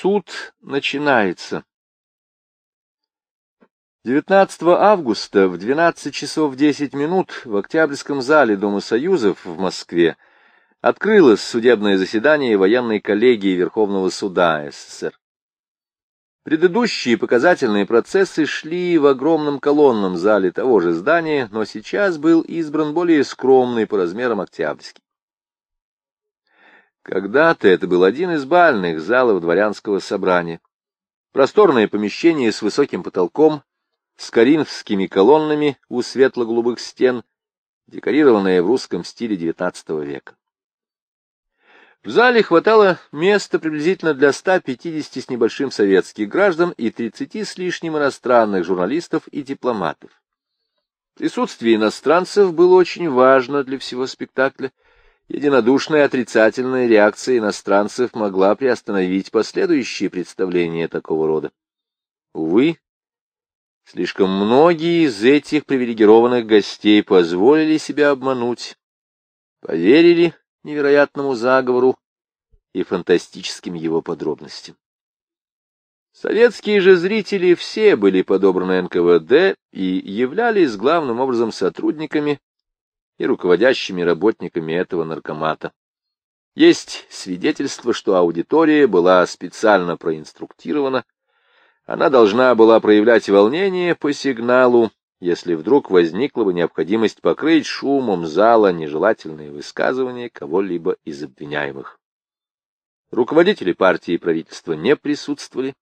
Суд начинается. 19 августа в 12 часов 10 минут в Октябрьском зале Дома Союзов в Москве открылось судебное заседание военной коллегии Верховного суда СССР. Предыдущие показательные процессы шли в огромном колонном зале того же здания, но сейчас был избран более скромный по размерам Октябрьский. Когда-то это был один из бальных залов дворянского собрания. Просторное помещение с высоким потолком, с коринфскими колоннами у светло-голубых стен, декорированное в русском стиле XIX века. В зале хватало места приблизительно для 150 с небольшим советских граждан и 30 с лишним иностранных журналистов и дипломатов. Присутствие иностранцев было очень важно для всего спектакля. Единодушная отрицательная реакция иностранцев могла приостановить последующие представления такого рода. Увы, слишком многие из этих привилегированных гостей позволили себя обмануть, поверили невероятному заговору и фантастическим его подробностям. Советские же зрители все были подобраны НКВД и являлись главным образом сотрудниками и руководящими работниками этого наркомата. Есть свидетельство, что аудитория была специально проинструктирована, она должна была проявлять волнение по сигналу, если вдруг возникла бы необходимость покрыть шумом зала нежелательные высказывания кого-либо из обвиняемых. Руководители партии и правительства не присутствовали,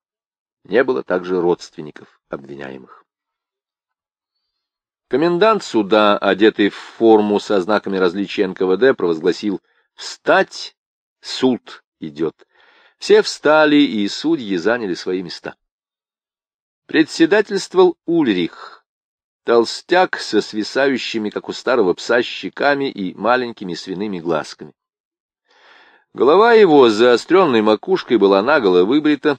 не было также родственников обвиняемых. Комендант суда, одетый в форму со знаками различия НКВД, провозгласил «Встать! Суд идет!» Все встали, и судьи заняли свои места. Председательствовал Ульрих, толстяк со свисающими, как у старого пса, щеками и маленькими свиными глазками. Голова его с заостренной макушкой была наголо выбрита,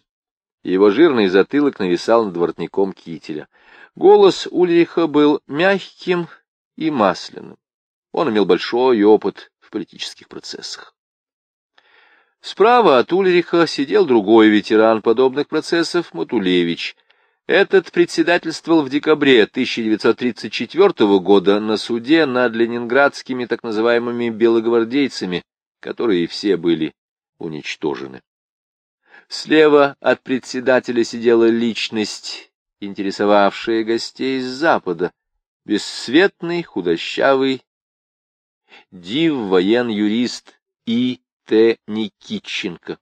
его жирный затылок нависал над воротником кителя. Голос Ульриха был мягким и масляным. Он имел большой опыт в политических процессах. Справа от Ульриха сидел другой ветеран подобных процессов, Матулевич — этот председательствовал в декабре 1934 года на суде над ленинградскими так называемыми белогвардейцами, которые все были уничтожены. Слева от председателя сидела личность, интересовавшая гостей с запада, бесцветный, худощавый, див воен-юрист И. Т. Никитченко.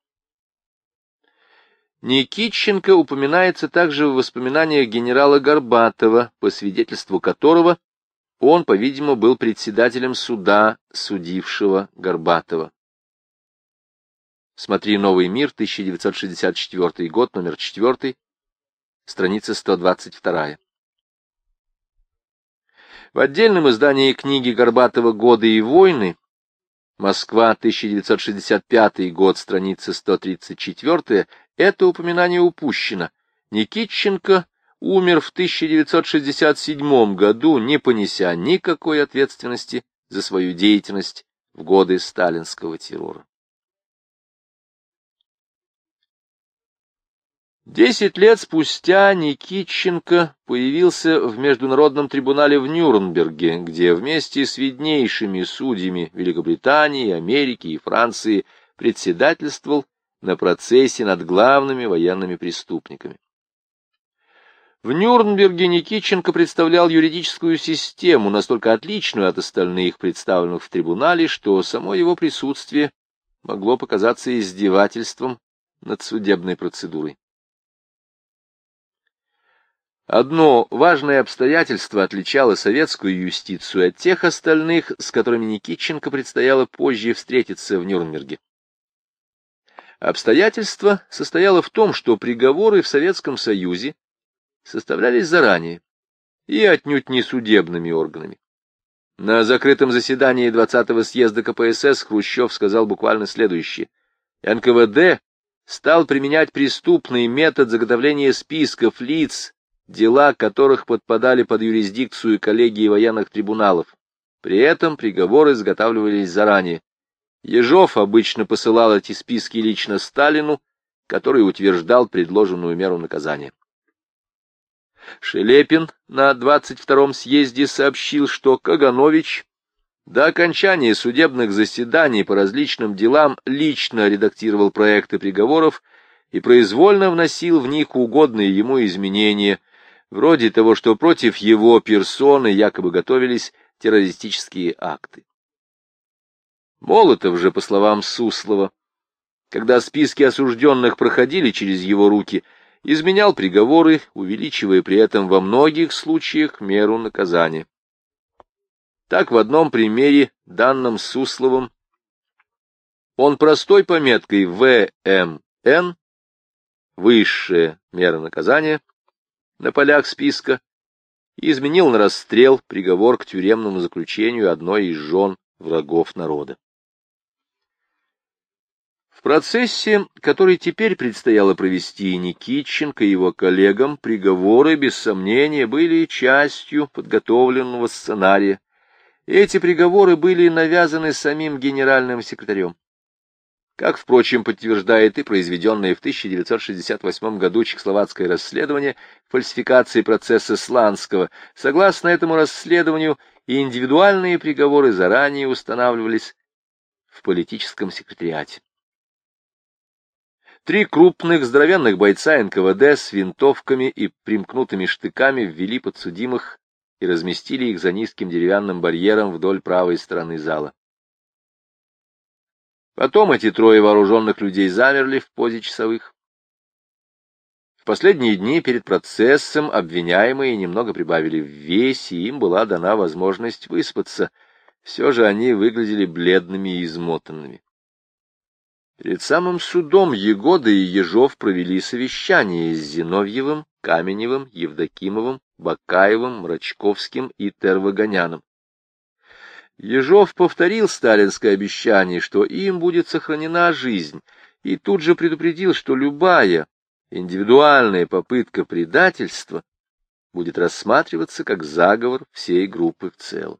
Никитченко упоминается также в воспоминаниях генерала Горбатова, по свидетельству которого он, по-видимому, был председателем суда, судившего Горбатова. Смотри «Новый мир», 1964 год, номер 4, страница 122. В отдельном издании книги Горбатова «Годы и войны» Москва, 1965 год, страница 134, это упоминание упущено. Никитченко умер в 1967 году, не понеся никакой ответственности за свою деятельность в годы сталинского террора. Десять лет спустя Никитченко появился в Международном трибунале в Нюрнберге, где вместе с виднейшими судьями Великобритании, Америки и Франции председательствовал на процессе над главными военными преступниками. В Нюрнберге Никитченко представлял юридическую систему, настолько отличную от остальных, представленных в трибунале, что само его присутствие могло показаться издевательством над судебной процедурой. Одно важное обстоятельство отличало советскую юстицию от тех остальных, с которыми Никитченко предстояло позже встретиться в Нюрнберге. Обстоятельство состояло в том, что приговоры в Советском Союзе составлялись заранее и отнюдь не судебными органами. На закрытом заседании 20-го съезда КПСС Хрущев сказал буквально следующее. НКВД стал применять преступный метод заготовления списков лиц, дела которых подпадали под юрисдикцию коллегии военных трибуналов. При этом приговоры изготавливались заранее. Ежов обычно посылал эти списки лично Сталину, который утверждал предложенную меру наказания. Шелепин на 22-м съезде сообщил, что Каганович до окончания судебных заседаний по различным делам лично редактировал проекты приговоров и произвольно вносил в них угодные ему изменения, вроде того, что против его персоны якобы готовились террористические акты. Молотов же, по словам Суслова, когда списки осужденных проходили через его руки, изменял приговоры, увеличивая при этом во многих случаях меру наказания. Так в одном примере, данном Сусловым, он простой пометкой ВМН, высшая мера наказания, на полях списка, изменил на расстрел приговор к тюремному заключению одной из жен врагов народа. В процессе, который теперь предстояло провести Никитченко и его коллегам, приговоры, без сомнения, были частью подготовленного сценария, эти приговоры были навязаны самим генеральным секретарем. Как, впрочем, подтверждает и произведенное в 1968 году чехословацкое расследование фальсификации процесса Сланского, согласно этому расследованию индивидуальные приговоры заранее устанавливались в политическом секретариате. Три крупных здоровенных бойца НКВД с винтовками и примкнутыми штыками ввели подсудимых и разместили их за низким деревянным барьером вдоль правой стороны зала. Потом эти трое вооруженных людей замерли в позе часовых. В последние дни перед процессом обвиняемые немного прибавили в весе, и им была дана возможность выспаться. Все же они выглядели бледными и измотанными. Перед самым судом Егода и Ежов провели совещание с Зиновьевым, Каменевым, Евдокимовым, Бакаевым, Мрачковским и Тервагоняном. Ежов повторил сталинское обещание, что им будет сохранена жизнь, и тут же предупредил, что любая индивидуальная попытка предательства будет рассматриваться как заговор всей группы в целом.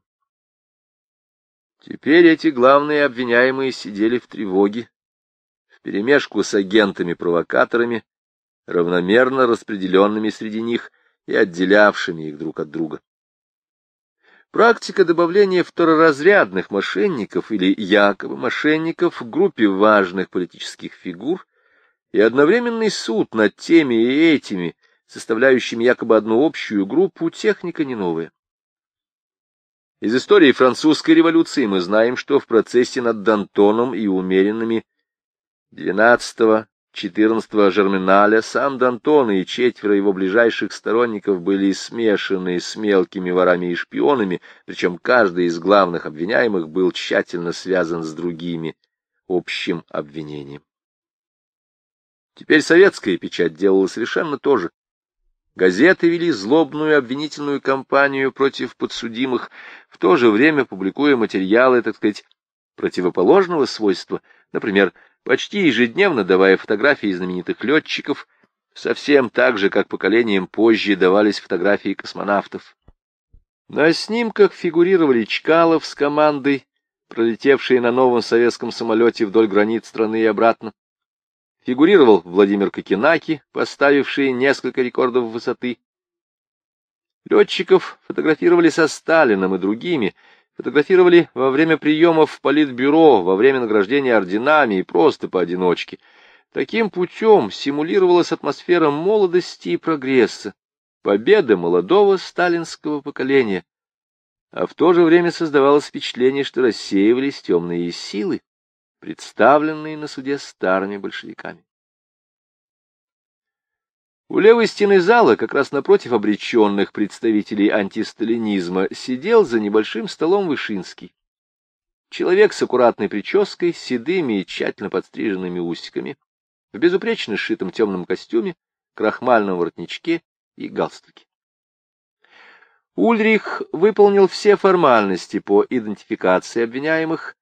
Теперь эти главные обвиняемые сидели в тревоге, вперемешку с агентами-провокаторами, равномерно распределенными среди них и отделявшими их друг от друга. Практика добавления второразрядных мошенников или якобы мошенников в группе важных политических фигур и одновременный суд над теми и этими, составляющими якобы одну общую группу, техника не новая. Из истории французской революции мы знаем, что в процессе над Д'Антоном и умеренными 12 14-го Жерминаля сам Д'Антон и четверо его ближайших сторонников были смешаны с мелкими ворами и шпионами, причем каждый из главных обвиняемых был тщательно связан с другими общим обвинением. Теперь советская печать делала совершенно то же. Газеты вели злобную обвинительную кампанию против подсудимых, в то же время публикуя материалы, так сказать, противоположного свойства, например, почти ежедневно давая фотографии знаменитых летчиков, совсем так же, как поколением позже давались фотографии космонавтов. На снимках фигурировали Чкалов с командой, пролетевшие на новом советском самолете вдоль границ страны и обратно. Фигурировал Владимир Кокенаки, поставивший несколько рекордов высоты. Летчиков фотографировали со Сталином и другими, Фотографировали во время приемов в политбюро, во время награждения орденами и просто поодиночке. Таким путем симулировалась атмосфера молодости и прогресса, победа молодого сталинского поколения. А в то же время создавалось впечатление, что рассеивались темные силы, представленные на суде старыми большевиками. У левой стены зала, как раз напротив обреченных представителей антисталинизма, сидел за небольшим столом Вышинский. Человек с аккуратной прической, седыми и тщательно подстриженными усиками, в безупречно сшитом темном костюме, крахмальном воротничке и галстуке. Ульрих выполнил все формальности по идентификации обвиняемых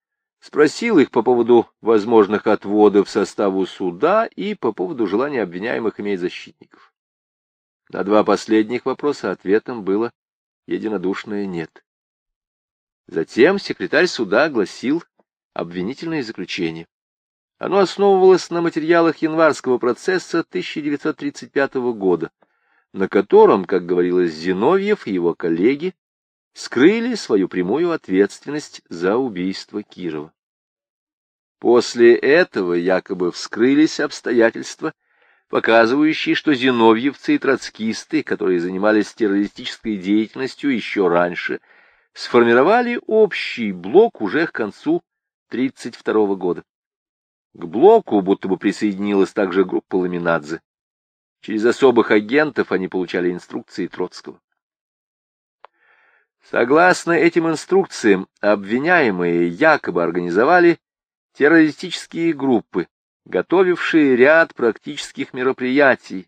спросил их по поводу возможных отводов составу суда и по поводу желания обвиняемых иметь защитников. На два последних вопроса ответом было единодушное «нет». Затем секретарь суда огласил обвинительное заключение. Оно основывалось на материалах январского процесса 1935 года, на котором, как говорилось Зиновьев и его коллеги, скрыли свою прямую ответственность за убийство Кирова. После этого якобы вскрылись обстоятельства, показывающие, что зиновьевцы и троцкисты, которые занимались террористической деятельностью еще раньше, сформировали общий блок уже к концу 1932 года. К блоку будто бы присоединилась также группа Ламинадзе. Через особых агентов они получали инструкции Троцкого. Согласно этим инструкциям, обвиняемые якобы организовали террористические группы, готовившие ряд практических мероприятий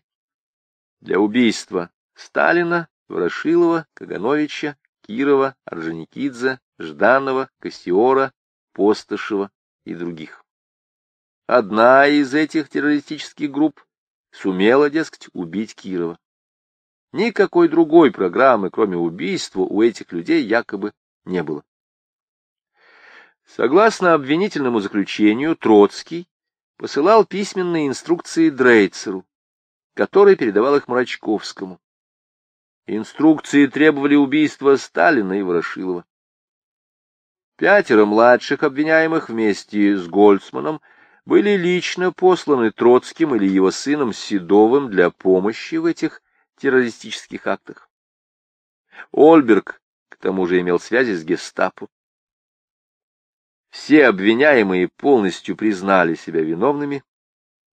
для убийства Сталина, Ворошилова, Кагановича, Кирова, Орджоникидзе, Жданова, Кассиора, Постышева и других. Одна из этих террористических групп сумела, дескать, убить Кирова. Никакой другой программы, кроме убийства, у этих людей якобы не было. Согласно обвинительному заключению, Троцкий посылал письменные инструкции Дрейцеру, который передавал их Мрачковскому. Инструкции требовали убийства Сталина и Ворошилова. Пятеро младших обвиняемых вместе с Гольцманом были лично посланы Троцким или его сыном Седовым для помощи в этих террористических актах. Ольберг, к тому же, имел связи с гестапо. Все обвиняемые полностью признали себя виновными,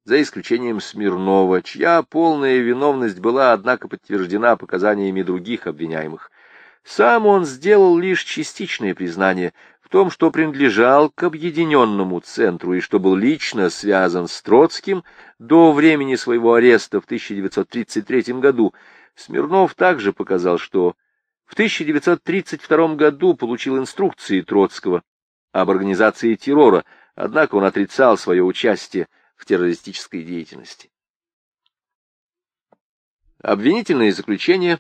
за исключением Смирнова, чья полная виновность была, однако, подтверждена показаниями других обвиняемых. Сам он сделал лишь частичное признание, том, что принадлежал к объединенному центру и что был лично связан с Троцким до времени своего ареста в 1933 году, Смирнов также показал, что в 1932 году получил инструкции Троцкого об организации террора, однако он отрицал свое участие в террористической деятельности. Обвинительное заключение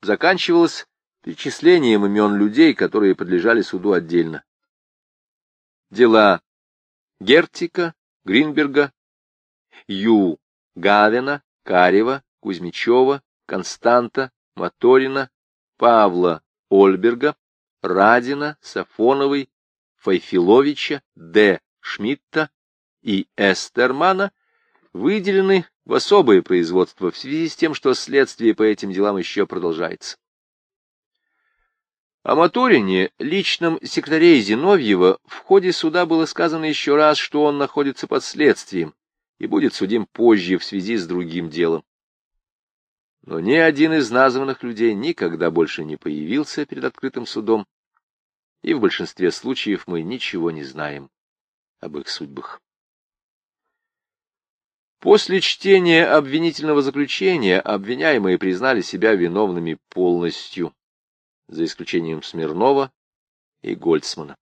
заканчивалось перечислением имен людей, которые подлежали суду отдельно. Дела Гертика, Гринберга, Ю. Гавина, Карева, Кузьмичева, Константа, Моторина, Павла Ольберга, Радина, Сафоновой, Файфиловича, Д. Шмидта и Эстермана выделены в особое производство в связи с тем, что следствие по этим делам еще продолжается. О Моторине, личном секретаре Зиновьева, в ходе суда было сказано еще раз, что он находится под следствием и будет судим позже в связи с другим делом. Но ни один из названных людей никогда больше не появился перед открытым судом, и в большинстве случаев мы ничего не знаем об их судьбах. После чтения обвинительного заключения обвиняемые признали себя виновными полностью за исключением Смирнова и Гольцмана.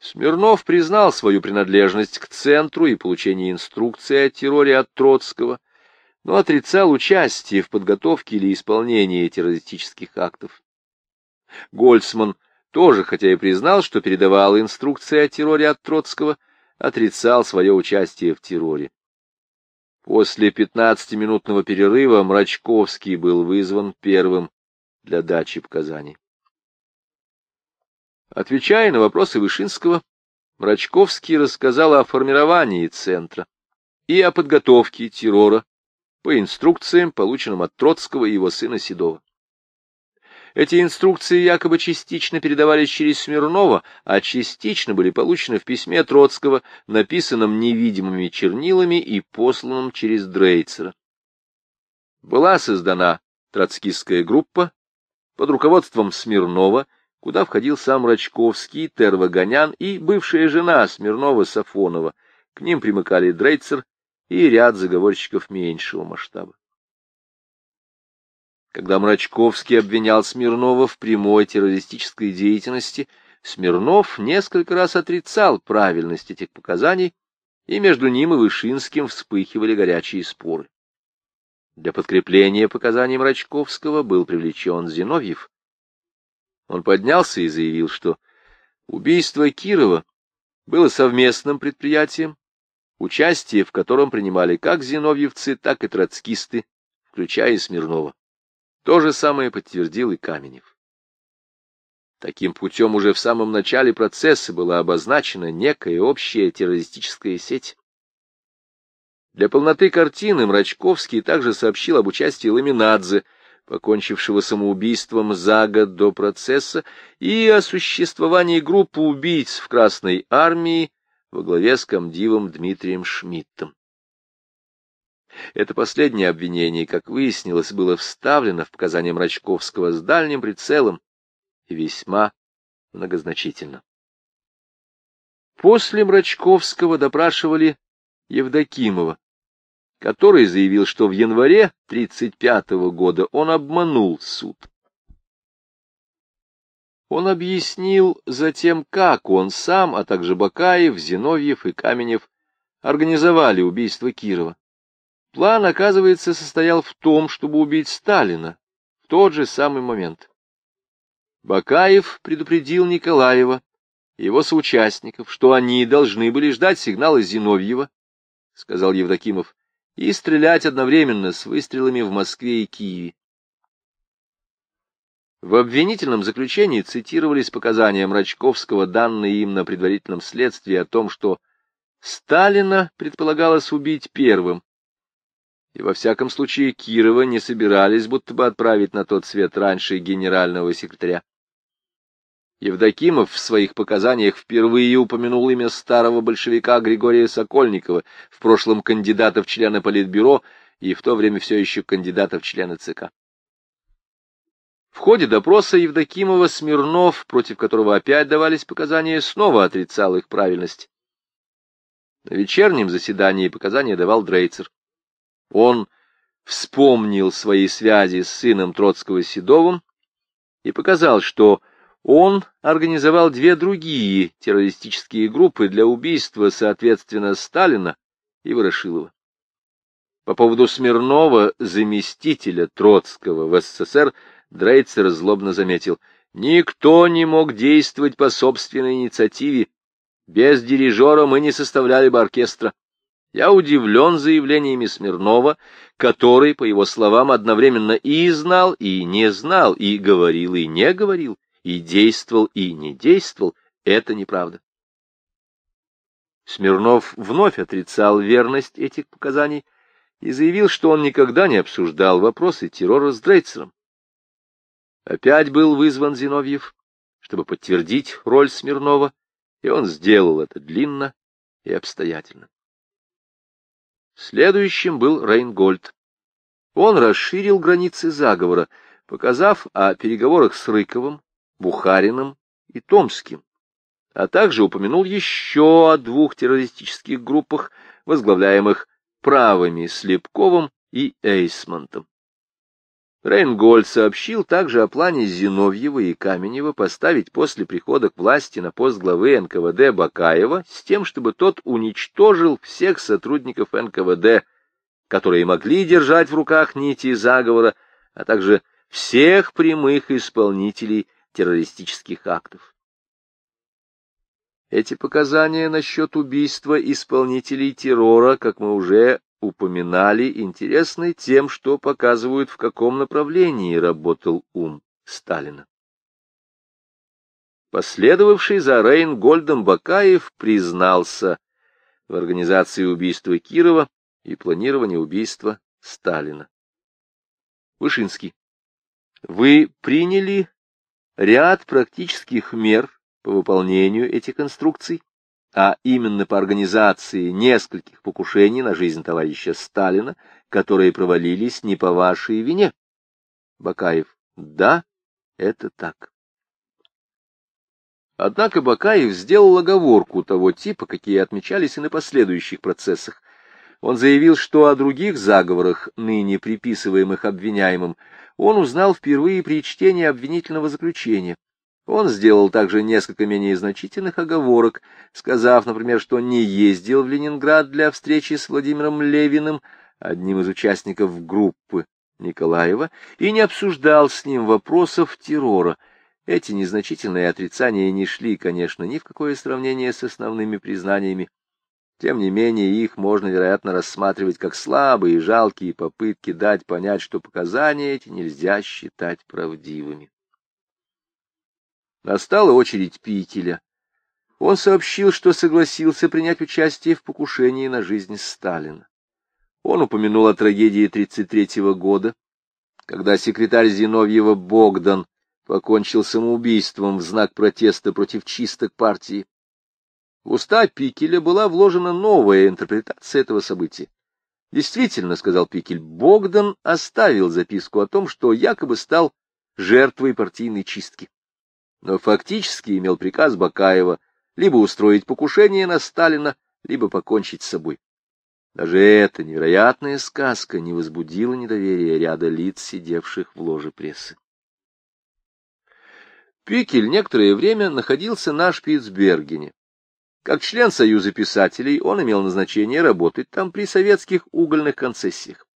Смирнов признал свою принадлежность к центру и получение инструкции о терроре от Троцкого, но отрицал участие в подготовке или исполнении террористических актов. Гольцман тоже, хотя и признал, что передавал инструкции о терроре от Троцкого, отрицал свое участие в терроре. После пятнадцатиминутного перерыва Мрачковский был вызван первым для дачи показаний. Отвечая на вопросы Вышинского, Мрачковский рассказал о формировании центра и о подготовке террора по инструкциям, полученным от Троцкого и его сына Седова. Эти инструкции якобы частично передавались через Смирнова, а частично были получены в письме Троцкого, написанном невидимыми чернилами и посланном через Дрейцера. Была создана троцкистская группа, под руководством Смирнова, куда входил сам Рачковский, Тервагонян и бывшая жена Смирнова Сафонова. К ним примыкали Дрейцер и ряд заговорщиков меньшего масштаба. Когда Мрачковский обвинял Смирнова в прямой террористической деятельности, Смирнов несколько раз отрицал правильность этих показаний, и между ним и Вышинским вспыхивали горячие споры. Для подкрепления показаний Мрачковского был привлечен Зиновьев. Он поднялся и заявил, что убийство Кирова было совместным предприятием, участие в котором принимали как зиновьевцы, так и троцкисты, включая Смирнова. То же самое подтвердил и Каменев. Таким путем уже в самом начале процесса была обозначена некая общая террористическая сеть. Для полноты картины Мрачковский также сообщил об участии Ламинадзе, покончившего самоубийством за год до процесса, и о существовании группы убийц в Красной армии во главе с комдивом Дмитрием Шмидтом. Это последнее обвинение, как выяснилось, было вставлено в показания Мрачковского с дальним прицелом и весьма многозначительно. После Мрачковского допрашивали Евдокимова, который заявил, что в январе 1935 года он обманул суд. Он объяснил затем, как он сам, а также Бакаев, Зиновьев и Каменев организовали убийство Кирова. План, оказывается, состоял в том, чтобы убить Сталина в тот же самый момент. Бакаев предупредил Николаева и его соучастников, что они должны были ждать сигнала Зиновьева, — сказал Евдокимов, — и стрелять одновременно с выстрелами в Москве и Киеве. В обвинительном заключении цитировались показания Мрачковского, данные им на предварительном следствии, о том, что Сталина предполагалось убить первым, и во всяком случае Кирова не собирались будто бы отправить на тот свет раньше генерального секретаря. Евдокимов в своих показаниях впервые упомянул имя старого большевика Григория Сокольникова, в прошлом кандидата в члены Политбюро и в то время все еще кандидата в члены ЦК. В ходе допроса Евдокимова Смирнов, против которого опять давались показания, снова отрицал их правильность. На вечернем заседании показания давал Дрейцер. Он вспомнил свои связи с сыном Троцкого Седовым и показал, что он организовал две другие террористические группы для убийства, соответственно, Сталина и Ворошилова. По поводу Смирнова, заместителя Троцкого в СССР, Дрейцер злобно заметил, «Никто не мог действовать по собственной инициативе. Без дирижера мы не составляли бы оркестра. Я удивлен заявлениями Смирнова, который, по его словам, одновременно и знал, и не знал, и говорил, и не говорил, и действовал, и не действовал. Это неправда. Смирнов вновь отрицал верность этих показаний и заявил, что он никогда не обсуждал вопросы террора с Дрейцером. Опять был вызван Зиновьев, чтобы подтвердить роль Смирнова, и он сделал это длинно и обстоятельно. Следующим был Рейнгольд. Он расширил границы заговора, показав о переговорах с Рыковым, Бухариным и Томским, а также упомянул еще о двух террористических группах, возглавляемых правыми Слепковым и Эйсмонтом. Рейнгольд сообщил также о плане Зиновьева и Каменева поставить после прихода к власти на пост главы НКВД Бакаева с тем, чтобы тот уничтожил всех сотрудников НКВД, которые могли держать в руках нити заговора, а также всех прямых исполнителей террористических актов. Эти показания насчет убийства исполнителей террора, как мы уже упоминали, интересны тем, что показывают, в каком направлении работал ум Сталина. Последовавший за Рейнгольдом Бакаев признался в организации убийства Кирова и планировании убийства Сталина. Вышинский. Вы приняли ряд практических мер по выполнению этих инструкций? а именно по организации нескольких покушений на жизнь товарища Сталина, которые провалились не по вашей вине. Бакаев. Да, это так. Однако Бакаев сделал оговорку того типа, какие отмечались и на последующих процессах. Он заявил, что о других заговорах, ныне приписываемых обвиняемым, он узнал впервые при чтении обвинительного заключения. Он сделал также несколько менее значительных оговорок, сказав, например, что не ездил в Ленинград для встречи с Владимиром Левиным, одним из участников группы Николаева, и не обсуждал с ним вопросов террора. Эти незначительные отрицания не шли, конечно, ни в какое сравнение с основными признаниями. Тем не менее, их можно, вероятно, рассматривать как слабые и жалкие попытки дать понять, что показания эти нельзя считать правдивыми. Настала очередь Пикеля. Он сообщил, что согласился принять участие в покушении на жизнь Сталина. Он упомянул о трагедии 1933 года, когда секретарь Зиновьева Богдан покончил самоубийством в знак протеста против чисток партии. В уста Пикеля была вложена новая интерпретация этого события. Действительно, — сказал Пикель, — Богдан оставил записку о том, что якобы стал жертвой партийной чистки. Но фактически имел приказ Бакаева либо устроить покушение на Сталина, либо покончить с собой. Даже эта невероятная сказка не возбудила недоверия ряда лиц, сидевших в ложе прессы. Пикель некоторое время находился на Шпицбергене. Как член Союза писателей он имел назначение работать там при советских угольных концессиях.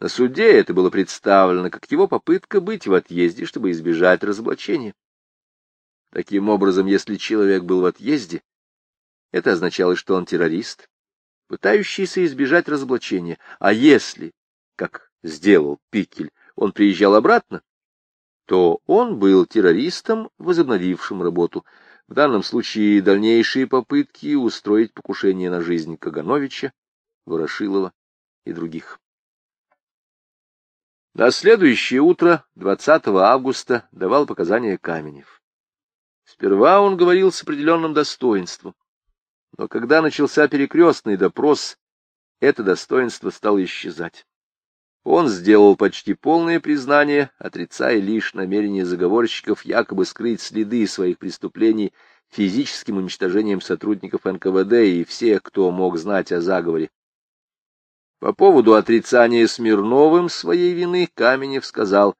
На суде это было представлено как его попытка быть в отъезде, чтобы избежать разоблачения. Таким образом, если человек был в отъезде, это означало, что он террорист, пытающийся избежать разоблачения. А если, как сделал Пикель, он приезжал обратно, то он был террористом, возобновившим работу. В данном случае дальнейшие попытки устроить покушение на жизнь Кагановича, Ворошилова и других. На следующее утро, 20 августа, давал показания Каменев. Сперва он говорил с определенным достоинством, но когда начался перекрестный допрос, это достоинство стало исчезать. Он сделал почти полное признание, отрицая лишь намерение заговорщиков якобы скрыть следы своих преступлений физическим уничтожением сотрудников НКВД и всех, кто мог знать о заговоре. По поводу отрицания Смирновым своей вины Каменев сказал,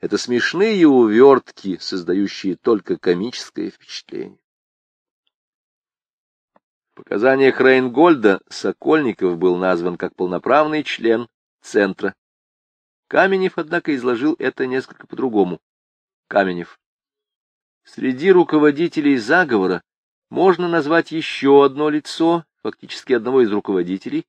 это смешные увертки, создающие только комическое впечатление. В показаниях Рейнгольда Сокольников был назван как полноправный член центра. Каменев, однако, изложил это несколько по-другому. Каменев. Среди руководителей заговора можно назвать еще одно лицо, фактически одного из руководителей,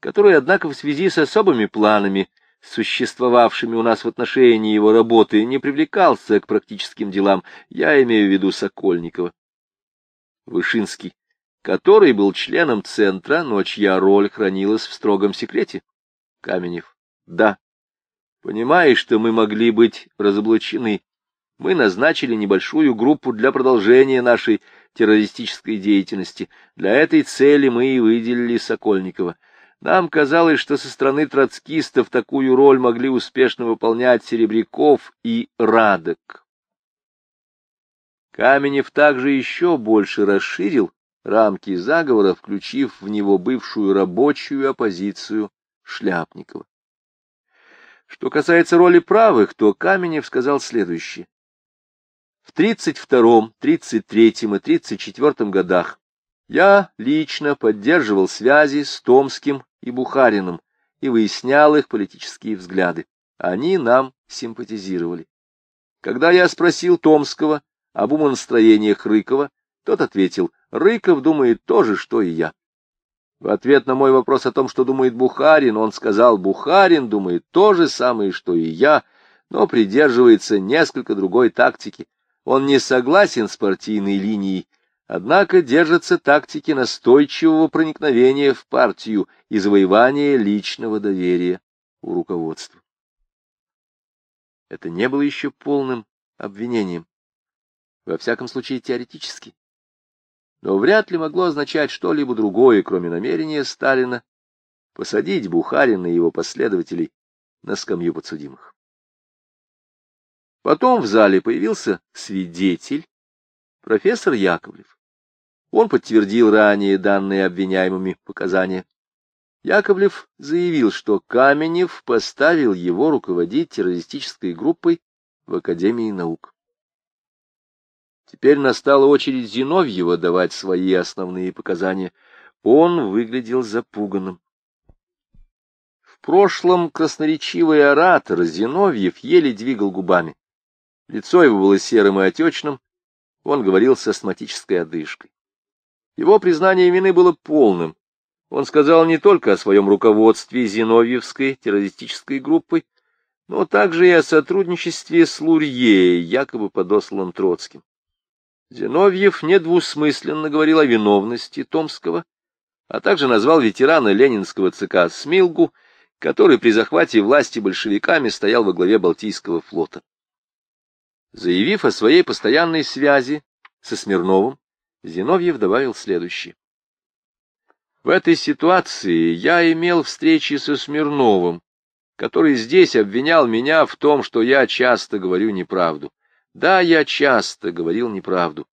который, однако, в связи с особыми планами, существовавшими у нас в отношении его работы, не привлекался к практическим делам, я имею в виду Сокольникова. Вышинский, который был членом Центра, но чья роль хранилась в строгом секрете. Каменев. Да. Понимаешь, что мы могли быть разоблачены. Мы назначили небольшую группу для продолжения нашей террористической деятельности. Для этой цели мы и выделили Сокольникова. Нам казалось, что со стороны троцкистов такую роль могли успешно выполнять Серебряков и Радок. Каменев также еще больше расширил рамки заговора, включив в него бывшую рабочую оппозицию Шляпникова. Что касается роли правых, то Каменев сказал следующее. В 32-м, 33-м и 34-м годах я лично поддерживал связи с Томским и Бухариным и выяснял их политические взгляды. Они нам симпатизировали. Когда я спросил Томского об умонастроениях Рыкова, тот ответил, Рыков думает то же, что и я. В ответ на мой вопрос о том, что думает Бухарин, он сказал, Бухарин думает то же самое, что и я, но придерживается несколько другой тактики. Он не согласен с партийной линией, однако держится тактики настойчивого проникновения в партию и завоевания личного доверия у руководства. Это не было еще полным обвинением, во всяком случае теоретически но вряд ли могло означать что-либо другое, кроме намерения Сталина посадить Бухарина и его последователей на скамью подсудимых. Потом в зале появился свидетель, профессор Яковлев. Он подтвердил ранее данные обвиняемыми показания. Яковлев заявил, что Каменев поставил его руководить террористической группой в Академии наук. Теперь настала очередь Зиновьева давать свои основные показания. Он выглядел запуганным. В прошлом красноречивый оратор Зиновьев еле двигал губами. Лицо его было серым и отечным, он говорил с астматической одышкой. Его признание вины было полным. Он сказал не только о своем руководстве Зиновьевской террористической группой, но также и о сотрудничестве с Лурье, якобы подосланным Троцким. Зиновьев недвусмысленно говорил о виновности Томского, а также назвал ветерана ленинского ЦК Смилгу, который при захвате власти большевиками стоял во главе Балтийского флота. Заявив о своей постоянной связи со Смирновым, Зиновьев добавил следующее. В этой ситуации я имел встречи со Смирновым, который здесь обвинял меня в том, что я часто говорю неправду. Да, я часто говорил неправду.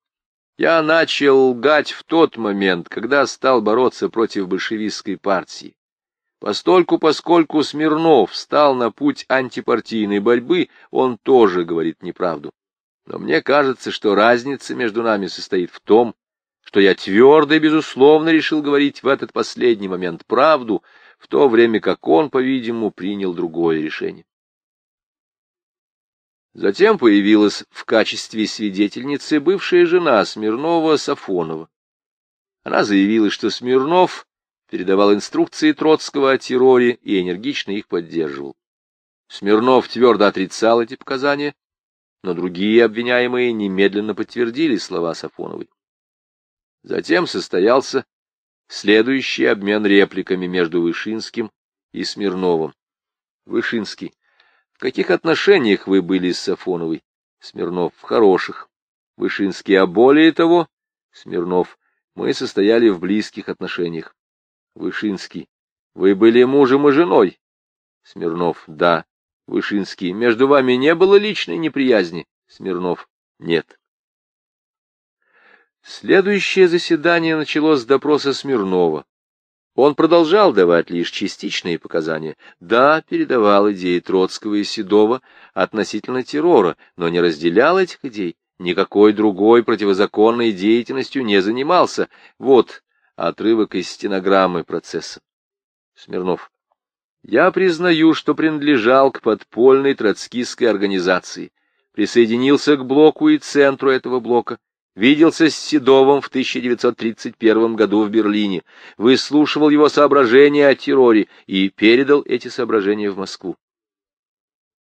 Я начал лгать в тот момент, когда стал бороться против большевистской партии. Постольку, поскольку Смирнов стал на путь антипартийной борьбы, он тоже говорит неправду. Но мне кажется, что разница между нами состоит в том, что я твердо и безусловно решил говорить в этот последний момент правду, в то время как он, по-видимому, принял другое решение. Затем появилась в качестве свидетельницы бывшая жена Смирнова Сафонова. Она заявила, что Смирнов передавал инструкции Троцкого о терроре и энергично их поддерживал. Смирнов твердо отрицал эти показания, но другие обвиняемые немедленно подтвердили слова Сафоновой. Затем состоялся следующий обмен репликами между Вышинским и Смирновым. Вышинский. В каких отношениях вы были с Сафоновой? Смирнов. В хороших. Вышинский. А более того? Смирнов. Мы состояли в близких отношениях. Вышинский. Вы были мужем и женой? Смирнов. Да. Вышинский. Между вами не было личной неприязни? Смирнов. Нет. Следующее заседание началось с допроса Смирнова. Он продолжал давать лишь частичные показания. Да, передавал идеи Троцкого и Седова относительно террора, но не разделял этих идей. Никакой другой противозаконной деятельностью не занимался. Вот отрывок из стенограммы процесса. Смирнов. Я признаю, что принадлежал к подпольной троцкистской организации, присоединился к блоку и центру этого блока, виделся с Седовым в 1931 году в Берлине, выслушивал его соображения о терроре и передал эти соображения в Москву.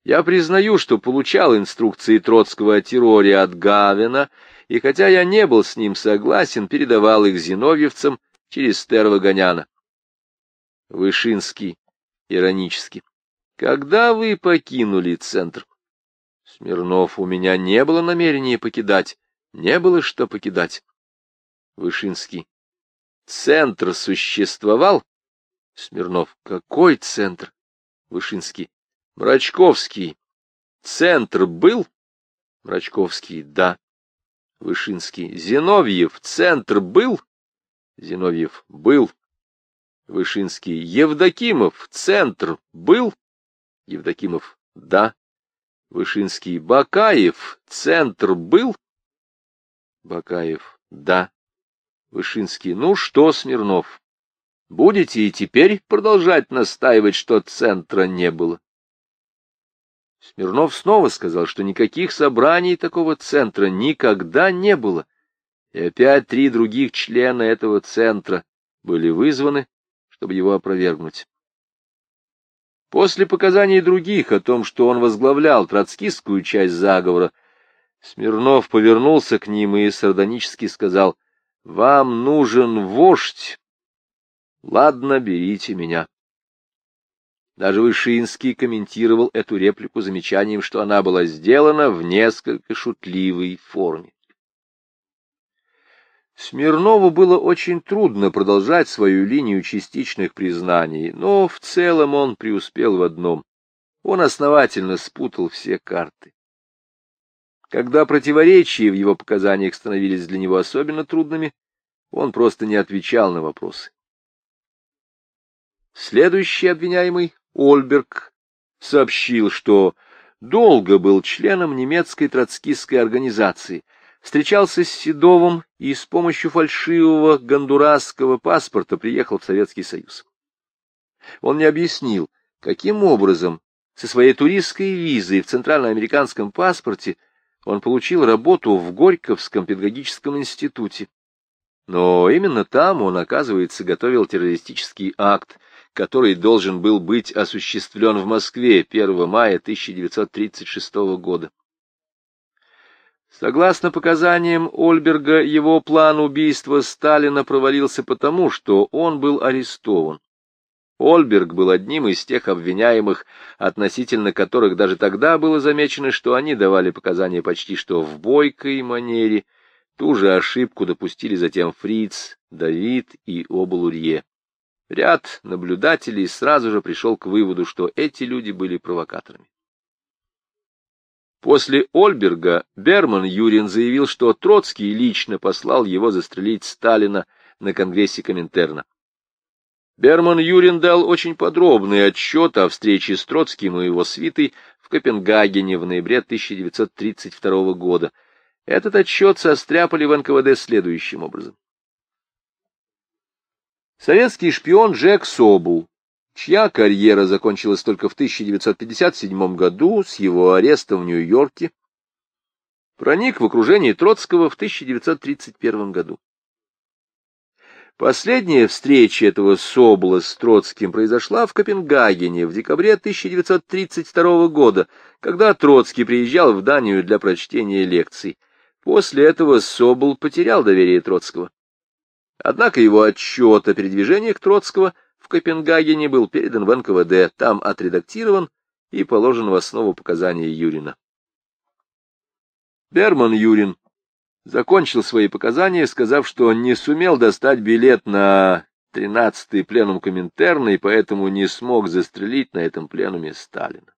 Я признаю, что получал инструкции Троцкого о терроре от Гавина, и хотя я не был с ним согласен, передавал их зиновьевцам через Тервагоняна. Вышинский иронически. Когда вы покинули центр? Смирнов, у меня не было намерения покидать, не было что покидать. Вышинский. Центр существовал? Смирнов. Какой центр? Вышинский. Мрачковский. Центр был? Мрачковский. Да. Вышинский. Зиновьев. Центр был? Зиновьев. Был. Вышинский. Евдокимов, центр, был? Евдокимов. Да. Вышинский. Бакаев, центр, был? Бакаев. Да. Вышинский. Ну что, Смирнов, будете и теперь продолжать настаивать, что центра не было? Смирнов снова сказал, что никаких собраний такого центра никогда не было. И опять три других члена этого центра были вызваны чтобы его опровергнуть. После показаний других о том, что он возглавлял троцкистскую часть заговора, Смирнов повернулся к ним и сардонически сказал, «Вам нужен вождь? Ладно, берите меня». Даже Вышинский комментировал эту реплику замечанием, что она была сделана в несколько шутливой форме. Смирнову было очень трудно продолжать свою линию частичных признаний, но в целом он преуспел в одном. Он основательно спутал все карты. Когда противоречия в его показаниях становились для него особенно трудными, он просто не отвечал на вопросы. Следующий обвиняемый, Ольберг, сообщил, что долго был членом немецкой троцкистской организации, встречался с Седовым и с помощью фальшивого гондурасского паспорта приехал в Советский Союз. Он не объяснил, каким образом со своей туристской визой в центральноамериканском паспорте он получил работу в Горьковском педагогическом институте. Но именно там он, оказывается, готовил террористический акт, который должен был быть осуществлен в Москве 1 мая 1936 года. Согласно показаниям Ольберга, его план убийства Сталина провалился потому, что он был арестован. Ольберг был одним из тех обвиняемых, относительно которых даже тогда было замечено, что они давали показания почти что в бойкой манере. Ту же ошибку допустили затем Фриц, Давид и Обалурье. Ряд наблюдателей сразу же пришел к выводу, что эти люди были провокаторами. После Ольберга Берман Юрин заявил, что Троцкий лично послал его застрелить Сталина на Конгрессе Коминтерна. Берман Юрин дал очень подробный отчет о встрече с Троцким и его свитой в Копенгагене в ноябре 1932 года. Этот отчет состряпали в НКВД следующим образом. Советский шпион Джек Собул, чья карьера закончилась только в 1957 году с его арестом в Нью-Йорке, проник в окружение Троцкого в 1931 году. Последняя встреча этого Собола с Троцким произошла в Копенгагене в декабре 1932 года, когда Троцкий приезжал в Данию для прочтения лекций. После этого Собол потерял доверие Троцкого. Однако его отчет о передвижениях Троцкого в Копенгагене был передан в НКВД, там отредактирован и положен в основу показаний Юрина. Берман Юрин закончил свои показания, сказав, что не сумел достать билет на тринадцатый пленум Коминтерна и поэтому не смог застрелить на этом пленуме Сталина.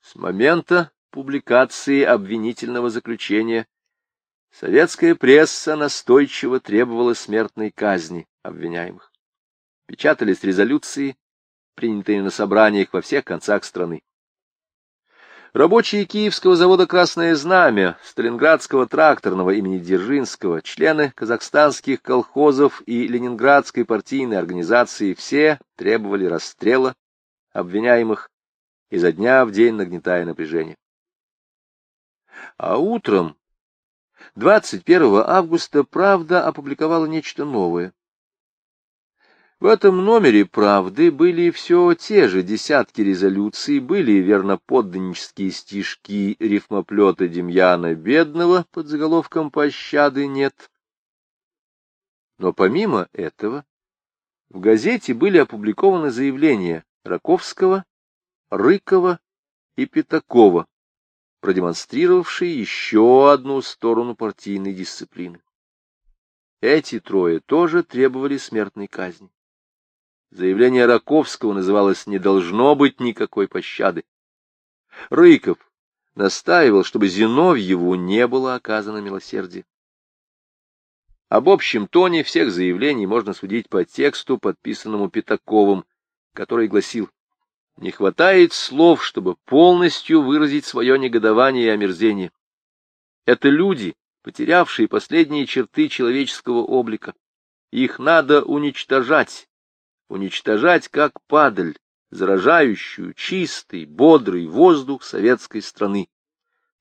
С момента публикации обвинительного заключения советская пресса настойчиво требовала смертной казни обвиняемых. Печатались резолюции, принятые на собраниях во всех концах страны. Рабочие Киевского завода «Красное знамя», Сталинградского тракторного имени Дзержинского, члены казахстанских колхозов и Ленинградской партийной организации все требовали расстрела обвиняемых, изо дня в день нагнетая напряжение. А утром 21 августа «Правда» опубликовала нечто новое. В этом номере «Правды» были все те же десятки резолюций, были верноподданнические стишки рифмоплета Демьяна Бедного под заголовком «Пощады нет». Но помимо этого в газете были опубликованы заявления Раковского, Рыкова и Пятакова, продемонстрировавшие еще одну сторону партийной дисциплины. Эти трое тоже требовали смертной казни. Заявление Раковского называлось «Не должно быть никакой пощады». Рыков настаивал, чтобы Зиновьеву не было оказано милосердие. Об общем тоне всех заявлений можно судить по тексту, подписанному Пятаковым, который гласил «Не хватает слов, чтобы полностью выразить свое негодование и омерзение. Это люди, потерявшие последние черты человеческого облика. Их надо уничтожать, уничтожать как падаль, заражающую чистый, бодрый воздух советской страны,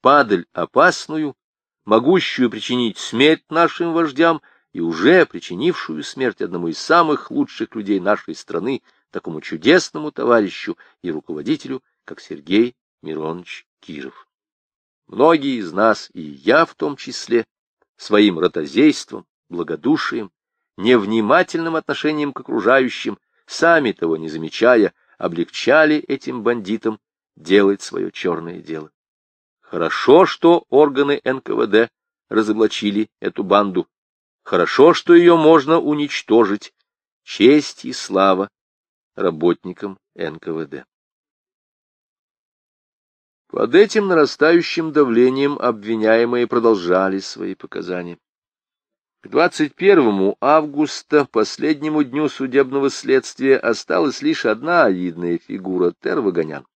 падаль опасную, могущую причинить смерть нашим вождям и уже причинившую смерть одному из самых лучших людей нашей страны, такому чудесному товарищу и руководителю, как Сергей Миронович Киров. Многие из нас, и я в том числе, своим ротозейством, благодушием, невнимательным отношением к окружающим, сами того не замечая, облегчали этим бандитам делать свое черное дело. Хорошо, что органы НКВД разоблачили эту банду. Хорошо, что ее можно уничтожить. Честь и слава работникам НКВД. Под этим нарастающим давлением обвиняемые продолжали свои показания. К 21 августа, последнему дню судебного следствия, осталась лишь одна видная фигура — Тервагонян.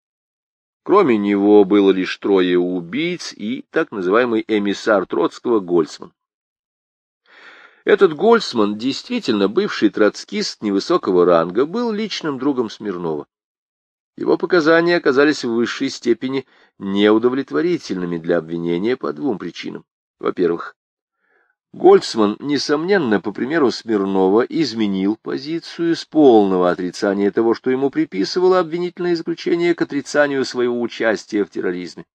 Кроме него было лишь трое убийц и так называемый эмиссар Троцкого Гольцман. Этот Гольцман, действительно бывший троцкист невысокого ранга, был личным другом Смирнова. Его показания оказались в высшей степени неудовлетворительными для обвинения по двум причинам. Во-первых, Гольцман, несомненно, по примеру Смирнова, изменил позицию с полного отрицания того, что ему приписывало обвинительное заключение к отрицанию своего участия в терроризме.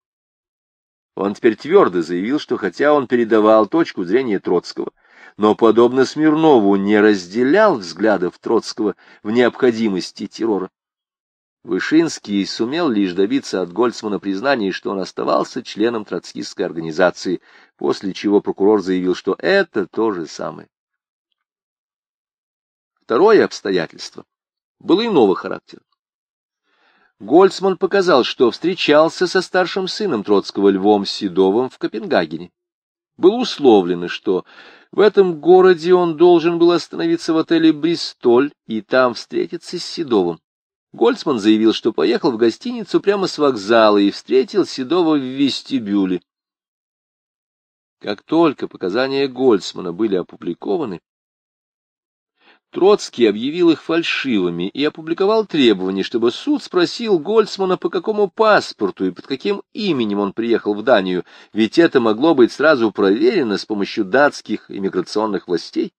Он теперь твердо заявил, что хотя он передавал точку зрения Троцкого, но, подобно Смирнову, не разделял взглядов Троцкого в необходимости террора. Вышинский сумел лишь добиться от Гольцмана признания, что он оставался членом троцкистской организации, после чего прокурор заявил, что это то же самое. Второе обстоятельство было иного характера. Гольцман показал, что встречался со старшим сыном Троцкого Львом Седовым в Копенгагене. Было условлено, что в этом городе он должен был остановиться в отеле «Бристоль» и там встретиться с Седовым. Гольцман заявил, что поехал в гостиницу прямо с вокзала и встретил Седова в вестибюле. Как только показания Гольцмана были опубликованы, Троцкий объявил их фальшивыми и опубликовал требование, чтобы суд спросил Гольцмана, по какому паспорту и под каким именем он приехал в Данию, ведь это могло быть сразу проверено с помощью датских иммиграционных властей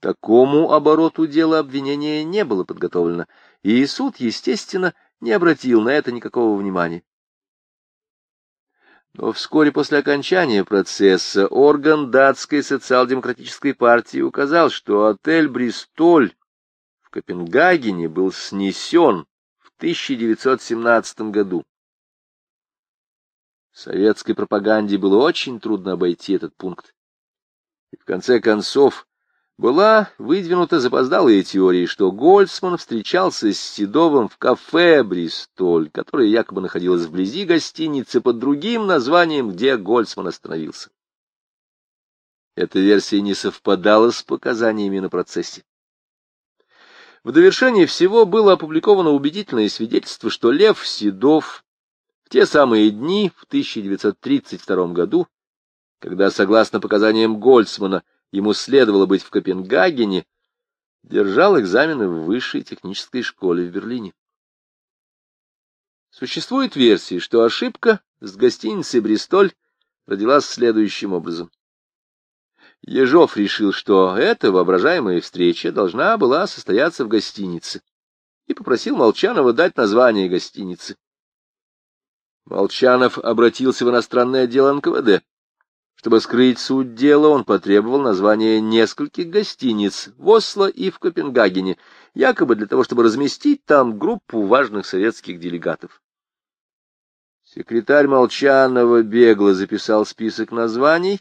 такому обороту дела обвинения не было подготовлено, и суд, естественно, не обратил на это никакого внимания. Но вскоре после окончания процесса орган датской социал-демократической партии указал, что отель «Бристоль» в Копенгагене был снесен в 1917 году. Советской пропаганде было очень трудно обойти этот пункт. И в конце концов была выдвинута запоздалая теория, что Гольцман встречался с Седовым в кафе «Бристоль», которое якобы находилось вблизи гостиницы под другим названием, где Гольцман остановился. Эта версия не совпадала с показаниями на процессе. В довершение всего было опубликовано убедительное свидетельство, что Лев Седов в те самые дни, в 1932 году, когда, согласно показаниям Гольцмана, ему следовало быть в Копенгагене, держал экзамены в высшей технической школе в Берлине. Существует версия, что ошибка с гостиницей «Бристоль» родилась следующим образом. Ежов решил, что эта воображаемая встреча должна была состояться в гостинице, и попросил Молчанова дать название гостиницы. Молчанов обратился в иностранное отдел НКВД. Чтобы скрыть суть дела, он потребовал названия нескольких гостиниц в Осло и в Копенгагене, якобы для того, чтобы разместить там группу важных советских делегатов. Секретарь Молчанова бегло записал список названий,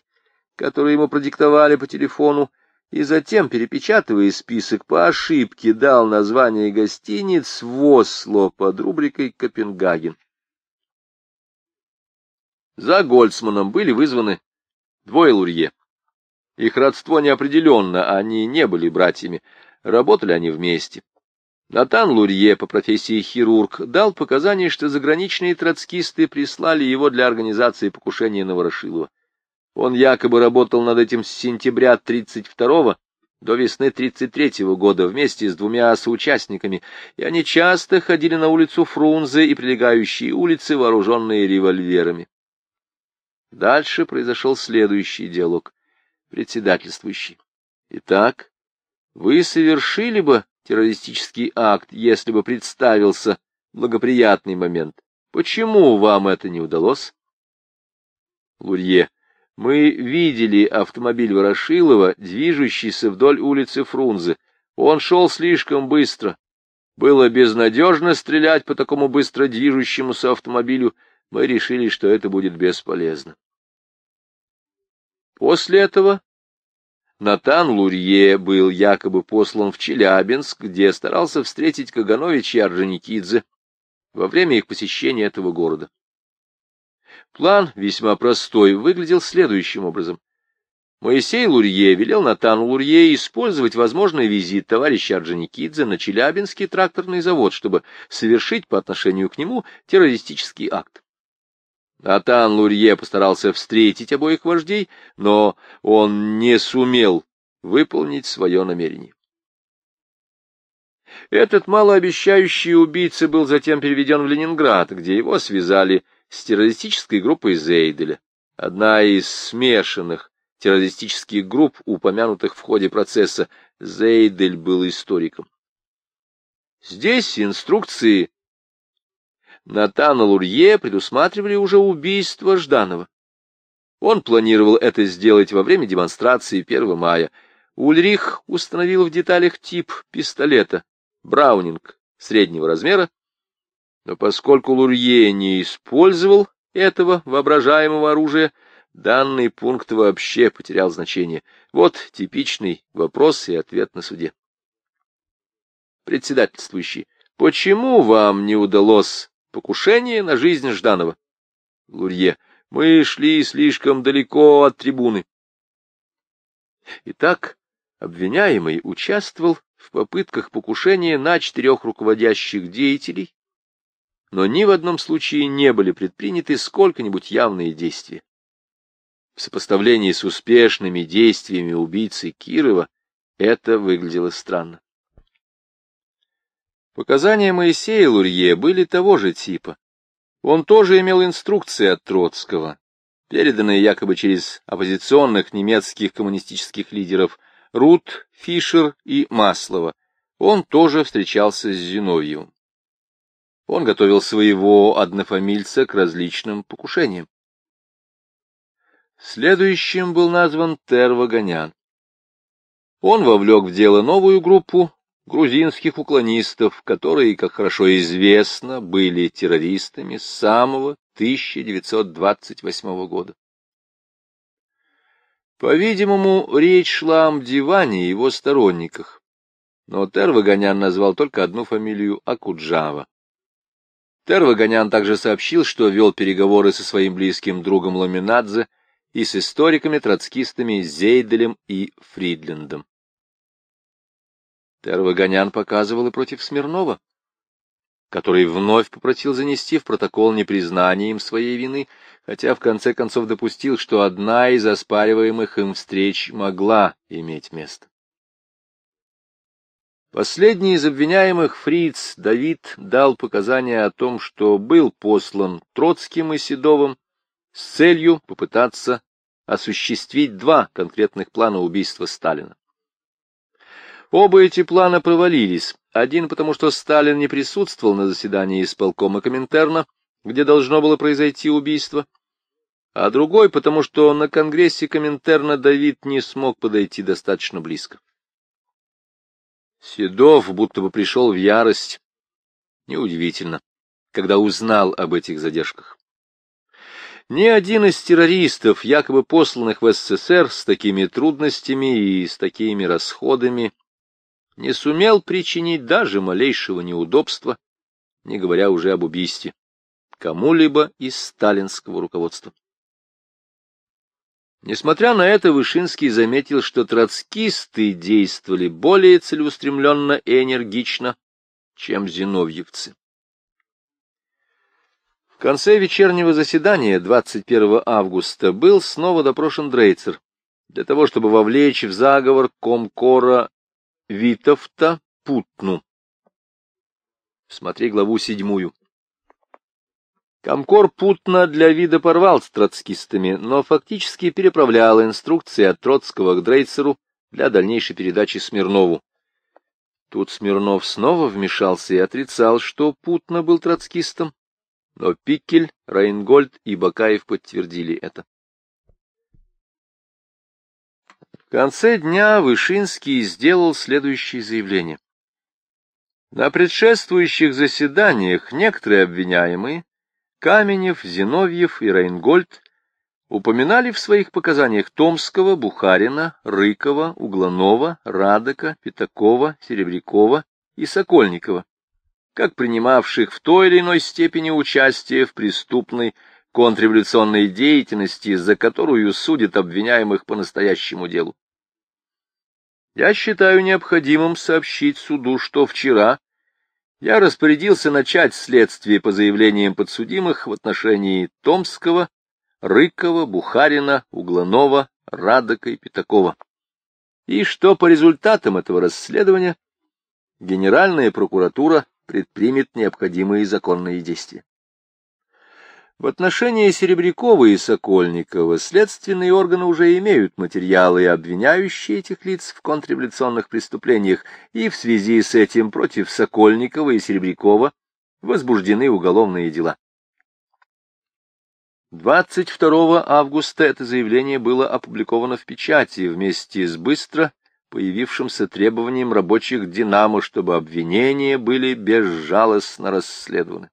которые ему продиктовали по телефону, и затем, перепечатывая список по ошибке, дал название гостиниц в Осло под рубрикой «Копенгаген». За Гольцманом были вызваны Двое Лурье. Их родство неопределенно, они не были братьями, работали они вместе. Натан Лурье, по профессии хирург, дал показания, что заграничные троцкисты прислали его для организации покушения на Ворошилова. Он якобы работал над этим с сентября 32-го до весны 33-го года вместе с двумя соучастниками, и они часто ходили на улицу Фрунзе и прилегающие улицы, вооруженные револьверами. Дальше произошел следующий диалог. Председательствующий. Итак, вы совершили бы террористический акт, если бы представился благоприятный момент. Почему вам это не удалось? Лурье. Мы видели автомобиль Ворошилова, движущийся вдоль улицы Фрунзе. Он шел слишком быстро. Было безнадежно стрелять по такому быстро движущемуся автомобилю, мы решили, что это будет бесполезно. После этого Натан Лурье был якобы послан в Челябинск, где старался встретить Каганович и Орджоникидзе во время их посещения этого города. План, весьма простой, выглядел следующим образом. Моисей Лурье велел Натану Лурье использовать возможный визит товарища Орджоникидзе на Челябинский тракторный завод, чтобы совершить по отношению к нему террористический акт. Атан Лурье постарался встретить обоих вождей, но он не сумел выполнить свое намерение. Этот малообещающий убийца был затем переведен в Ленинград, где его связали с террористической группой Зейделя, одна из смешанных террористических групп, упомянутых в ходе процесса. Зейдель был историком. Здесь инструкции Натана Лурье предусматривали уже убийство Жданова. Он планировал это сделать во время демонстрации 1 мая. Ульрих установил в деталях тип пистолета Браунинг среднего размера, но поскольку Лурье не использовал этого воображаемого оружия, данный пункт вообще потерял значение. Вот типичный вопрос и ответ на суде. Председательствующий, почему вам не удалось покушение на жизнь Жданова? Лурье, мы шли слишком далеко от трибуны. Итак, обвиняемый участвовал в попытках покушения на четырех руководящих деятелей, но ни в одном случае не были предприняты сколько-нибудь явные действия. В сопоставлении с успешными действиями убийцы Кирова это выглядело странно. Показания Моисея Лурье были того же типа. Он тоже имел инструкции от Троцкого, переданные якобы через оппозиционных немецких коммунистических лидеров Рут, Фишер и Маслова. Он тоже встречался с Зиновьевым. Он готовил своего однофамильца к различным покушениям. Следующим был назван Тервагонян. Он вовлек в дело новую группу грузинских уклонистов, которые, как хорошо известно, были террористами с самого 1928 года. По-видимому, речь шла о Мдиване и его сторонниках, но Тервагонян назвал только одну фамилию Акуджава. Тервагонян также сообщил, что вел переговоры со своим близким другом Ламинадзе и с историками-троцкистами Зейделем и Фридлендом. Тервагонян показывал и против Смирнова, который вновь попросил занести в протокол непризнание им своей вины, хотя в конце концов допустил, что одна из оспариваемых им встреч могла иметь место. Последний из обвиняемых, Фриц Давид, дал показания о том, что был послан Троцким и Седовым с целью попытаться осуществить два конкретных плана убийства Сталина. Оба эти плана провалились. Один потому, что Сталин не присутствовал на заседании исполкома Коминтерна, где должно было произойти убийство, а другой потому, что на Конгрессе Коминтерна Давид не смог подойти достаточно близко. Седов будто бы пришел в ярость. Неудивительно, когда узнал об этих задержках. Ни один из террористов, якобы посланных в СССР с такими трудностями и с такими расходами, не сумел причинить даже малейшего неудобства, не говоря уже об убийстве, кому-либо из сталинского руководства. Несмотря на это, Вышинский заметил, что троцкисты действовали более целеустремленно и энергично, чем зиновьевцы. В конце вечернего заседания 21 августа был снова допрошен Дрейцер для того, чтобы вовлечь в заговор Комкора Витовта Путну. Смотри главу седьмую. Комкор Путна для вида порвал с троцкистами, но фактически переправлял инструкции от Троцкого к Дрейцеру для дальнейшей передачи Смирнову. Тут Смирнов снова вмешался и отрицал, что Путна был троцкистом, но Пикель, Рейнгольд и Бакаев подтвердили это. В конце дня Вышинский сделал следующее заявление. На предшествующих заседаниях некоторые обвиняемые, Каменев, Зиновьев и Рейнгольд, упоминали в своих показаниях Томского, Бухарина, Рыкова, Угланова, Радока, Пятакова, Серебрякова и Сокольникова, как принимавших в той или иной степени участие в преступной контрреволюционной деятельности, за которую судят обвиняемых по настоящему делу. Я считаю необходимым сообщить суду, что вчера я распорядился начать следствие по заявлениям подсудимых в отношении Томского, Рыкова, Бухарина, Угланова, Радока и Пятакова, и что по результатам этого расследования Генеральная прокуратура предпримет необходимые законные действия. В отношении Серебрякова и Сокольникова следственные органы уже имеют материалы, обвиняющие этих лиц в контрреволюционных преступлениях, и в связи с этим против Сокольникова и Серебрякова возбуждены уголовные дела. 22 августа это заявление было опубликовано в печати вместе с быстро появившимся требованием рабочих «Динамо», чтобы обвинения были безжалостно расследованы.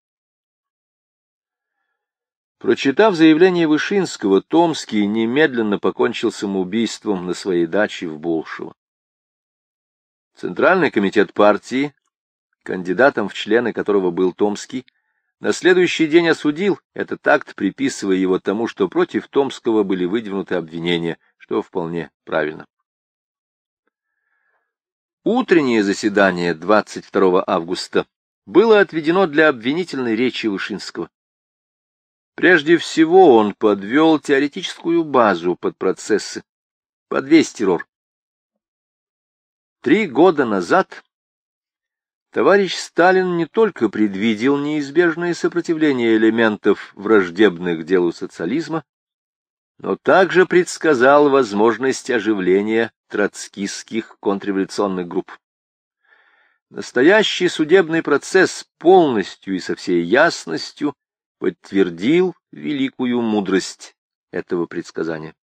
Прочитав заявление Вышинского, Томский немедленно покончил самоубийством на своей даче в Булшево. Центральный комитет партии, кандидатом в члены которого был Томский, на следующий день осудил этот акт, приписывая его тому, что против Томского были выдвинуты обвинения, что вполне правильно. Утреннее заседание 22 августа было отведено для обвинительной речи Вышинского. Прежде всего он подвел теоретическую базу под процессы, под весь террор. Три года назад товарищ Сталин не только предвидел неизбежное сопротивление элементов, враждебных делу социализма, но также предсказал возможность оживления троцкистских контрреволюционных групп. Настоящий судебный процесс полностью и со всей ясностью подтвердил великую мудрость этого предсказания.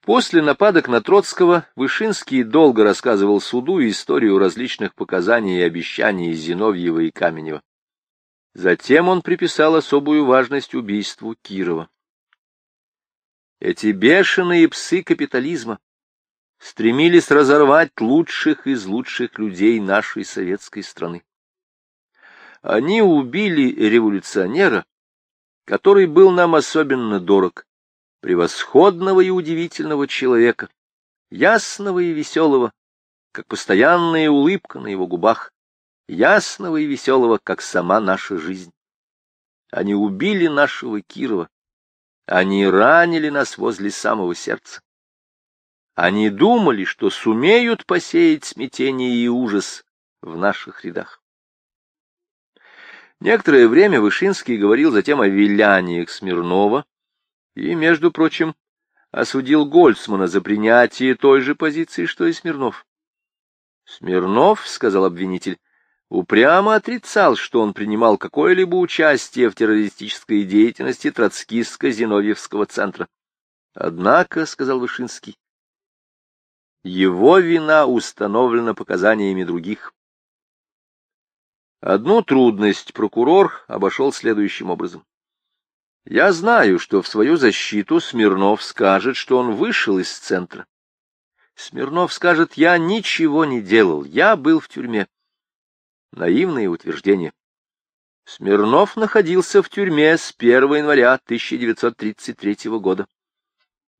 После нападок на Троцкого Вышинский долго рассказывал суду историю различных показаний и обещаний Зиновьева и Каменева. Затем он приписал особую важность убийству Кирова. Эти бешеные псы капитализма стремились разорвать лучших из лучших людей нашей советской страны. Они убили революционера, который был нам особенно дорог, превосходного и удивительного человека, ясного и веселого, как постоянная улыбка на его губах, ясного и веселого, как сама наша жизнь. Они убили нашего Кирова, они ранили нас возле самого сердца. Они думали, что сумеют посеять смятение и ужас в наших рядах. Некоторое время Вышинский говорил затем о виляниях Смирнова и, между прочим, осудил Гольцмана за принятие той же позиции, что и Смирнов. Смирнов, — сказал обвинитель, — упрямо отрицал, что он принимал какое-либо участие в террористической деятельности Троцкистско-Зиновьевского центра. Однако, — сказал Вышинский, — его вина установлена показаниями других. Одну трудность прокурор обошел следующим образом. Я знаю, что в свою защиту Смирнов скажет, что он вышел из центра. Смирнов скажет, я ничего не делал, я был в тюрьме. Наивное утверждение. Смирнов находился в тюрьме с 1 января 1933 года.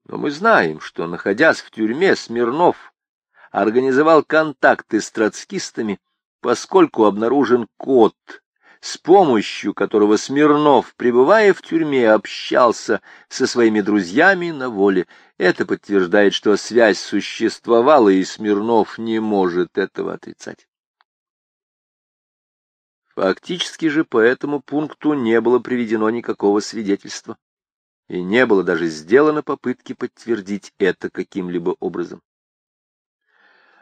Но мы знаем, что, находясь в тюрьме, Смирнов организовал контакты с троцкистами, поскольку обнаружен код, с помощью которого Смирнов, пребывая в тюрьме, общался со своими друзьями на воле. Это подтверждает, что связь существовала, и Смирнов не может этого отрицать. Фактически же по этому пункту не было приведено никакого свидетельства, и не было даже сделано попытки подтвердить это каким-либо образом.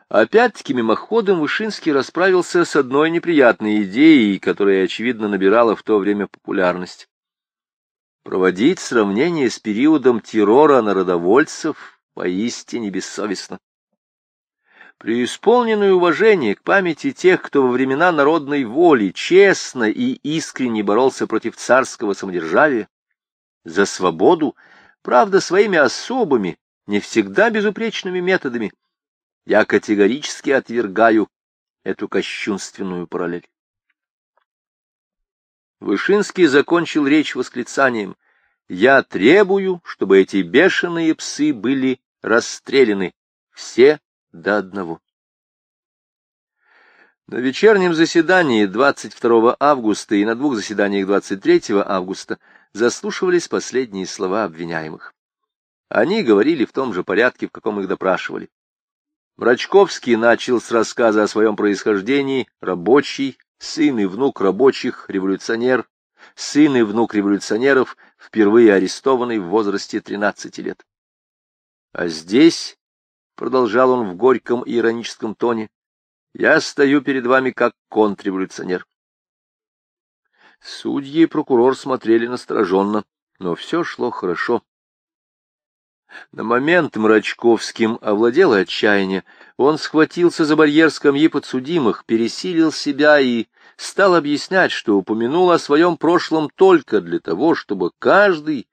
Опять-таки мимоходом Вышинский расправился с одной неприятной идеей, которая, очевидно, набирала в то время популярность. Проводить сравнение с периодом террора народовольцев поистине бессовестно. При исполненное уважение к памяти тех, кто во времена народной воли честно и искренне боролся против царского самодержавия, за свободу, правда, своими особыми, не всегда безупречными методами, я категорически отвергаю эту кощунственную параллель. Вышинский закончил речь восклицанием «Я требую, чтобы эти бешеные псы были расстреляны, все до одного». На вечернем заседании 22 августа и на двух заседаниях 23 августа заслушивались последние слова обвиняемых. Они говорили в том же порядке, в каком их допрашивали. Мрачковский начал с рассказа о своем происхождении, рабочий, сын и внук рабочих, революционер, сын и внук революционеров, впервые арестованный в возрасте 13 лет. А здесь, — продолжал он в горьком и ироническом тоне, — я стою перед вами как контрреволюционер. Судьи и прокурор смотрели настороженно, но все шло хорошо. На момент Мрачковским овладело отчаяние. Он схватился за барьер скамьи подсудимых, пересилил себя и стал объяснять, что упомянул о своем прошлом только для того, чтобы каждый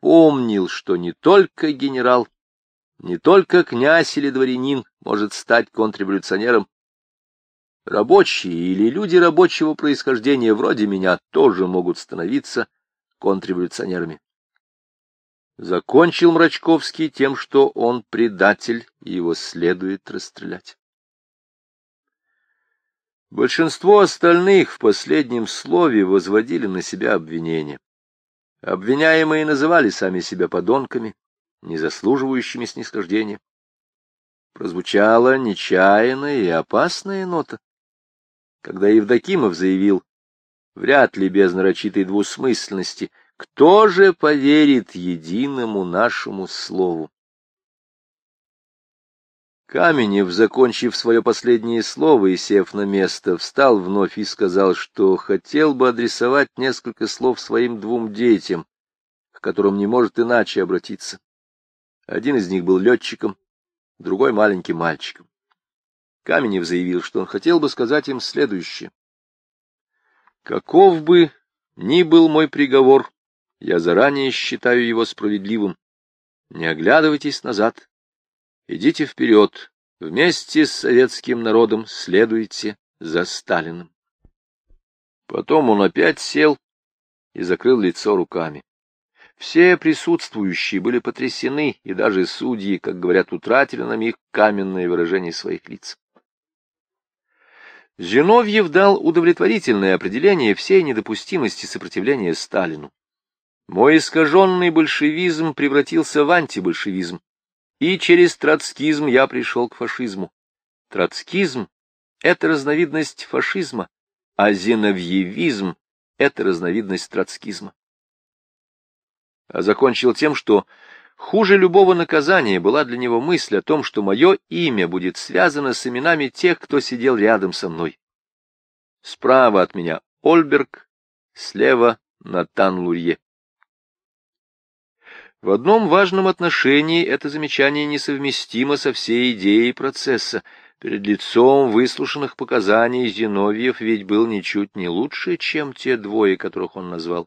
помнил, что не только генерал, не только князь или дворянин может стать контрреволюционером. Рабочие или люди рабочего происхождения вроде меня тоже могут становиться контрреволюционерами. Закончил Мрачковский тем, что он предатель, и его следует расстрелять. Большинство остальных в последнем слове возводили на себя обвинения. Обвиняемые называли сами себя подонками, не заслуживающими снисхождения. Прозвучала нечаянная и опасная нота. Когда Евдокимов заявил, вряд ли без нарочитой двусмысленности — кто же поверит единому нашему слову? Каменев, закончив свое последнее слово и сев на место, встал вновь и сказал, что хотел бы адресовать несколько слов своим двум детям, к которым не может иначе обратиться. Один из них был летчиком, другой — маленьким мальчиком. Каменев заявил, что он хотел бы сказать им следующее. «Каков бы ни был мой приговор, я заранее считаю его справедливым. Не оглядывайтесь назад. Идите вперед. Вместе с советским народом следуйте за Сталиным. Потом он опять сел и закрыл лицо руками. Все присутствующие были потрясены, и даже судьи, как говорят, утратили на миг каменное выражение своих лиц. Зиновьев дал удовлетворительное определение всей недопустимости сопротивления Сталину. Мой искаженный большевизм превратился в антибольшевизм, и через троцкизм я пришел к фашизму. Троцкизм — это разновидность фашизма, а зиновьевизм — это разновидность троцкизма. А закончил тем, что хуже любого наказания была для него мысль о том, что мое имя будет связано с именами тех, кто сидел рядом со мной. Справа от меня Ольберг, слева Натан Лурье. В одном важном отношении это замечание несовместимо со всей идеей процесса. Перед лицом выслушанных показаний Зиновьев ведь был ничуть не лучше, чем те двое, которых он назвал.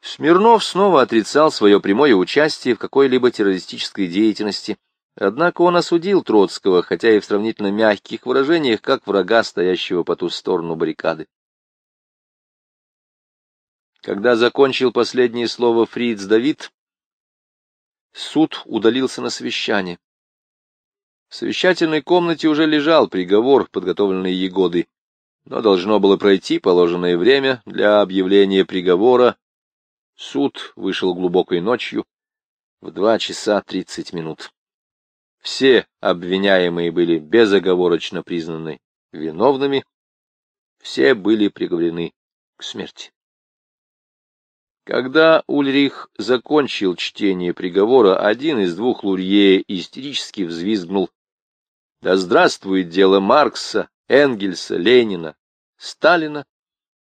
Смирнов снова отрицал свое прямое участие в какой-либо террористической деятельности, однако он осудил Троцкого, хотя и в сравнительно мягких выражениях, как врага, стоящего по ту сторону баррикады. Когда закончил последнее слово Фриц Давид, суд удалился на совещание. В совещательной комнате уже лежал приговор, подготовленный Егодой, но должно было пройти положенное время для объявления приговора. Суд вышел глубокой ночью в два часа тридцать минут. Все обвиняемые были безоговорочно признаны виновными, все были приговорены к смерти. Когда Ульрих закончил чтение приговора, один из двух лурье истерически взвизгнул. Да здравствует дело Маркса, Энгельса, Ленина, Сталина.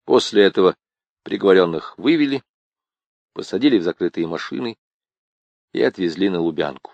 После этого приговоренных вывели, посадили в закрытые машины и отвезли на Лубянку.